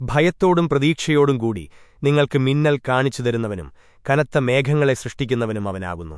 ഭയത്തോടും പ്രതീക്ഷയോടും കൂടി നിങ്ങൾക്ക് മിന്നൽ കാണിച്ചു തരുന്നവനും കനത്ത മേഘങ്ങളെ സൃഷ്ടിക്കുന്നവനും അവനാകുന്നു.